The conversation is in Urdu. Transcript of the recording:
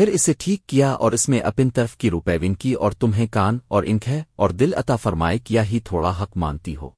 پھر اسے ٹھیک کیا اور اس میں اپن طرف کی روپیون کی اور تمہیں کان اور انکھ اور دل عطا فرمائے کیا ہی تھوڑا حق مانتی ہو۔